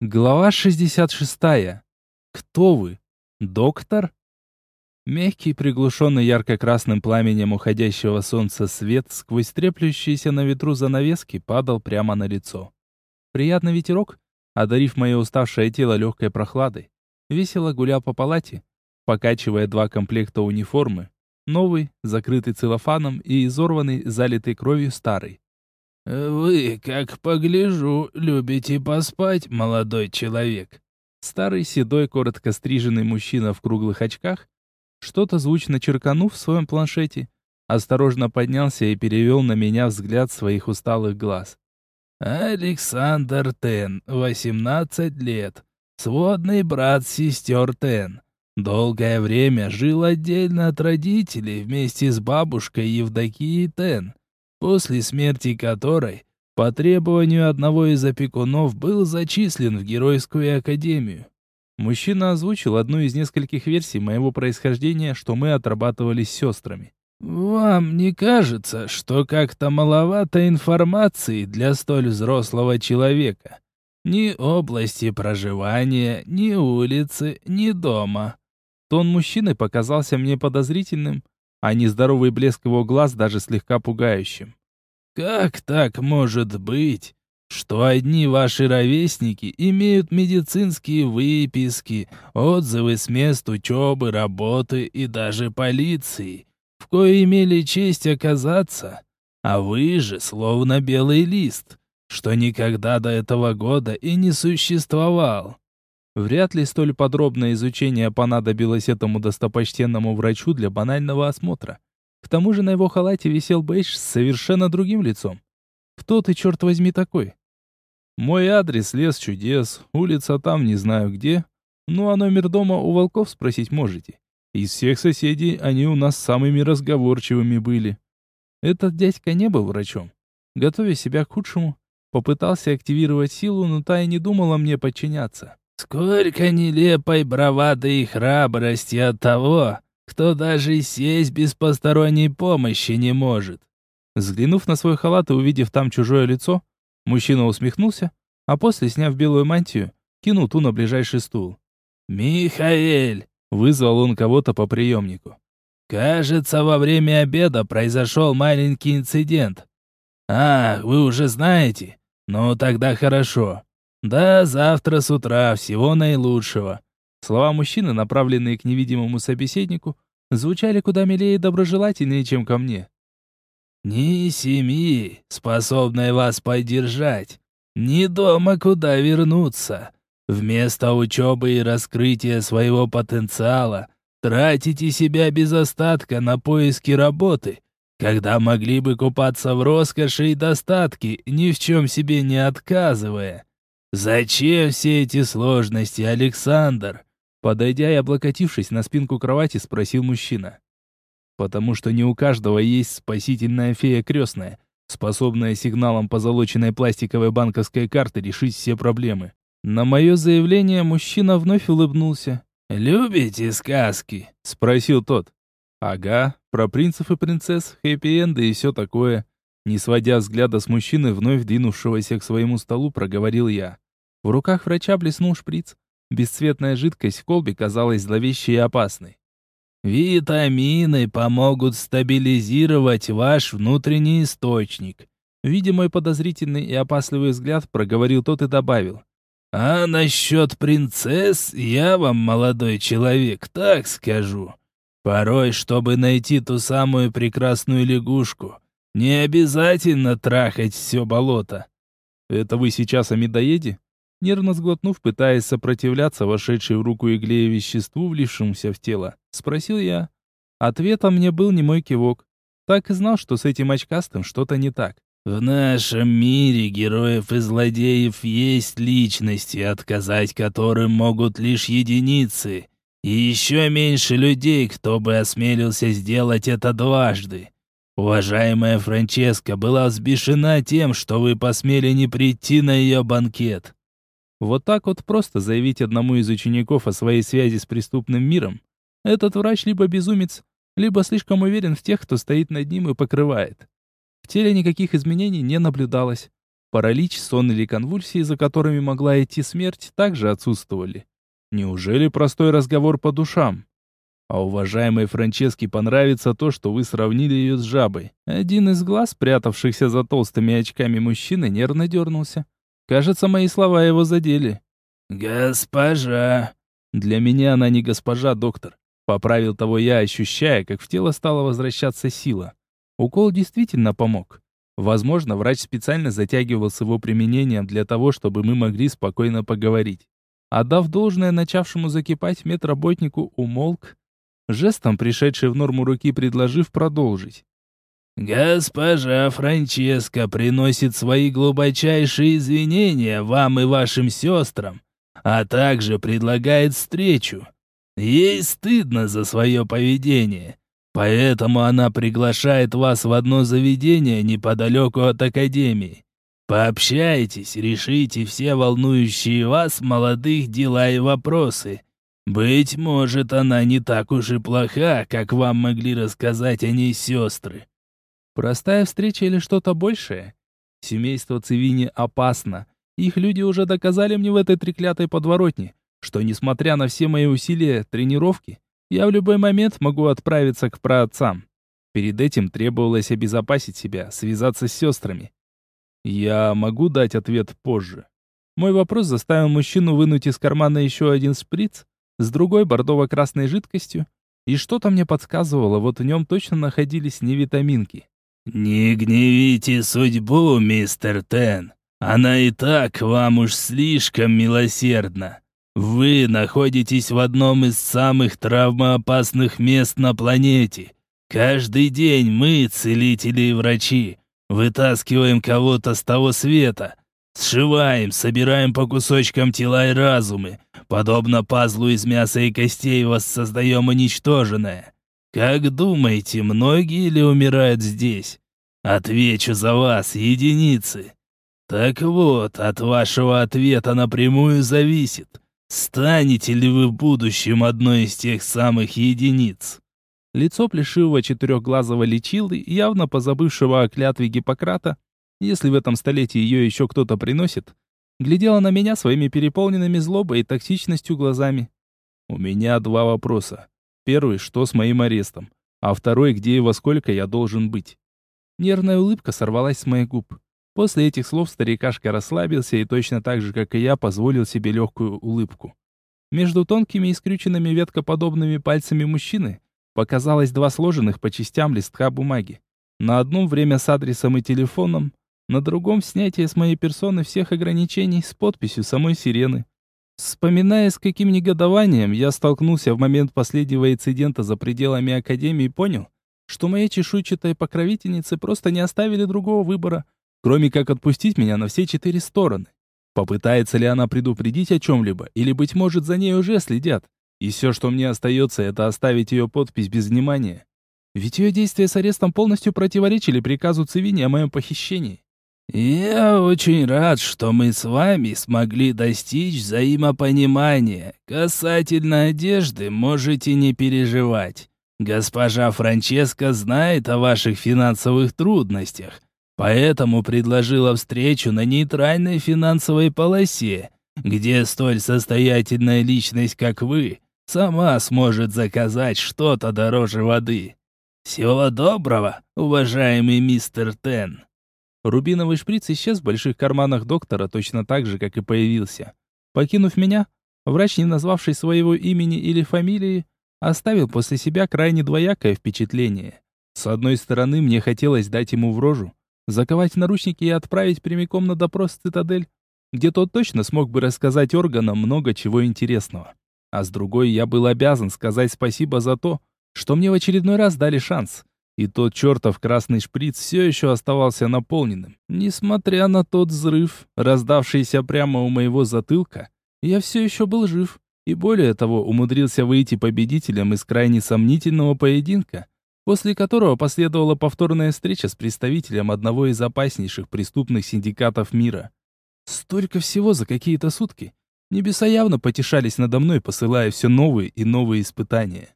Глава 66. Кто вы? Доктор? Мягкий, приглушенный ярко-красным пламенем уходящего солнца свет сквозь треплющиеся на ветру занавески падал прямо на лицо. Приятный ветерок, одарив мое уставшее тело легкой прохладой, весело гулял по палате, покачивая два комплекта униформы, новый, закрытый целлофаном и изорванный, залитый кровью старый. «Вы, как погляжу, любите поспать, молодой человек». Старый, седой, коротко стриженный мужчина в круглых очках, что-то звучно черканув в своем планшете, осторожно поднялся и перевел на меня взгляд своих усталых глаз. «Александр Тен, 18 лет, сводный брат сестер Тен. Долгое время жил отдельно от родителей вместе с бабушкой Евдокией Тен после смерти которой, по требованию одного из опекунов, был зачислен в Геройскую Академию. Мужчина озвучил одну из нескольких версий моего происхождения, что мы отрабатывали с сестрами. «Вам не кажется, что как-то маловато информации для столь взрослого человека? Ни области проживания, ни улицы, ни дома». Тон мужчины показался мне подозрительным, а нездоровый блеск его глаз даже слегка пугающим. «Как так может быть, что одни ваши ровесники имеют медицинские выписки, отзывы с мест учебы, работы и даже полиции, в кое имели честь оказаться, а вы же словно белый лист, что никогда до этого года и не существовал?» Вряд ли столь подробное изучение понадобилось этому достопочтенному врачу для банального осмотра. К тому же на его халате висел бейдж с совершенно другим лицом. Кто ты, черт возьми, такой? Мой адрес лес чудес, улица там не знаю где. Ну а номер дома у волков спросить можете. Из всех соседей они у нас самыми разговорчивыми были. Этот дядька не был врачом. Готовя себя к худшему, попытался активировать силу, но та и не думала мне подчиняться. Сколько нелепой бравады и храбрости от того, кто даже сесть без посторонней помощи не может. Взглянув на свой халат и увидев там чужое лицо, мужчина усмехнулся, а после, сняв белую мантию, кинул ту на ближайший стул. «Михаэль!» — вызвал он кого-то по приемнику. «Кажется, во время обеда произошел маленький инцидент. Ах, вы уже знаете? Ну, тогда хорошо. Да, завтра с утра, всего наилучшего». Слова мужчины, направленные к невидимому собеседнику, звучали куда милее и доброжелательнее, чем ко мне. «Ни семьи, способной вас поддержать, ни дома, куда вернуться. Вместо учебы и раскрытия своего потенциала тратите себя без остатка на поиски работы, когда могли бы купаться в роскоши и достатке, ни в чем себе не отказывая. «Зачем все эти сложности, Александр?» Подойдя и облокотившись на спинку кровати, спросил мужчина. «Потому что не у каждого есть спасительная фея крестная, способная сигналом позолоченной пластиковой банковской карты решить все проблемы». На мое заявление мужчина вновь улыбнулся. «Любите сказки?» — спросил тот. «Ага, про принцев и принцесс, хэппи-энды и все такое». Не сводя взгляда с мужчины, вновь двинувшегося к своему столу, проговорил я. В руках врача блеснул шприц. Бесцветная жидкость в колбе казалась зловещей и опасной. «Витамины помогут стабилизировать ваш внутренний источник», Видя мой подозрительный и опасливый взгляд, проговорил тот и добавил. «А насчет принцесс я вам, молодой человек, так скажу. Порой, чтобы найти ту самую прекрасную лягушку, не обязательно трахать все болото. Это вы сейчас о медоеде? Нервно сглотнув, пытаясь сопротивляться вошедшей в руку игле веществу, влившемуся в тело, спросил я. Ответом мне был немой кивок. Так и знал, что с этим очкастым что-то не так. В нашем мире героев и злодеев есть личности, отказать которым могут лишь единицы. И еще меньше людей, кто бы осмелился сделать это дважды. Уважаемая Франческа была взбешена тем, что вы посмели не прийти на ее банкет. Вот так вот просто заявить одному из учеников о своей связи с преступным миром. Этот врач либо безумец, либо слишком уверен в тех, кто стоит над ним и покрывает. В теле никаких изменений не наблюдалось. Паралич, сон или конвульсии, за которыми могла идти смерть, также отсутствовали. Неужели простой разговор по душам? А уважаемой Франческе понравится то, что вы сравнили ее с жабой. Один из глаз, прятавшихся за толстыми очками мужчины, нервно дернулся. Кажется, мои слова его задели. «Госпожа!» «Для меня она не госпожа, доктор». Поправил того я, ощущая, как в тело стала возвращаться сила. Укол действительно помог. Возможно, врач специально затягивал с его применением для того, чтобы мы могли спокойно поговорить. Отдав должное начавшему закипать медработнику, умолк, жестом пришедший в норму руки предложив продолжить. «Госпожа Франческа приносит свои глубочайшие извинения вам и вашим сестрам, а также предлагает встречу. Ей стыдно за свое поведение, поэтому она приглашает вас в одно заведение неподалеку от Академии. Пообщайтесь, решите все волнующие вас молодых дела и вопросы. Быть может, она не так уж и плоха, как вам могли рассказать о ней сестры. Простая встреча или что-то большее? Семейство Цивини опасно. Их люди уже доказали мне в этой треклятой подворотне, что, несмотря на все мои усилия, тренировки, я в любой момент могу отправиться к праотцам. Перед этим требовалось обезопасить себя, связаться с сестрами. Я могу дать ответ позже. Мой вопрос заставил мужчину вынуть из кармана еще один шприц с другой бордово-красной жидкостью, и что-то мне подсказывало, вот в нем точно находились не витаминки. «Не гневите судьбу, мистер Тен. Она и так вам уж слишком милосердна. Вы находитесь в одном из самых травмоопасных мест на планете. Каждый день мы, целители и врачи, вытаскиваем кого-то с того света, сшиваем, собираем по кусочкам тела и разумы, подобно пазлу из мяса и костей воссоздаем уничтоженное. Как думаете, многие ли умирают здесь? Отвечу за вас, единицы. Так вот, от вашего ответа напрямую зависит, станете ли вы в будущем одной из тех самых единиц. Лицо плешивого четырехглазого лечилы, явно позабывшего о клятве Гиппократа, если в этом столетии ее еще кто-то приносит, глядела на меня своими переполненными злобой и токсичностью глазами. У меня два вопроса. Первый, что с моим арестом, а второй, где и во сколько я должен быть. Нервная улыбка сорвалась с моих губ. После этих слов старикашка расслабился и точно так же, как и я, позволил себе легкую улыбку. Между тонкими и скрюченными веткоподобными пальцами мужчины показалось два сложенных по частям листка бумаги. На одном время с адресом и телефоном, на другом снятие с моей персоны всех ограничений с подписью самой сирены. Вспоминая, с каким негодованием я столкнулся в момент последнего инцидента за пределами Академии, понял, что моей чешуйчатой покровительницы просто не оставили другого выбора, кроме как отпустить меня на все четыре стороны. Попытается ли она предупредить о чем-либо, или, быть может, за ней уже следят? И все, что мне остается, это оставить ее подпись без внимания. Ведь ее действия с арестом полностью противоречили приказу Цивини о моем похищении. «Я очень рад, что мы с вами смогли достичь взаимопонимания. Касательно одежды можете не переживать. Госпожа Франческа знает о ваших финансовых трудностях, поэтому предложила встречу на нейтральной финансовой полосе, где столь состоятельная личность, как вы, сама сможет заказать что-то дороже воды. Всего доброго, уважаемый мистер Тен». Рубиновый шприц исчез в больших карманах доктора точно так же, как и появился. Покинув меня, врач, не назвавший своего имени или фамилии, оставил после себя крайне двоякое впечатление. С одной стороны, мне хотелось дать ему в рожу, заковать наручники и отправить прямиком на допрос в цитадель, где тот точно смог бы рассказать органам много чего интересного. А с другой, я был обязан сказать спасибо за то, что мне в очередной раз дали шанс. И тот чертов красный шприц все еще оставался наполненным. Несмотря на тот взрыв, раздавшийся прямо у моего затылка, я все еще был жив. И более того, умудрился выйти победителем из крайне сомнительного поединка, после которого последовала повторная встреча с представителем одного из опаснейших преступных синдикатов мира. Столько всего за какие-то сутки. Небеса явно потешались надо мной, посылая все новые и новые испытания.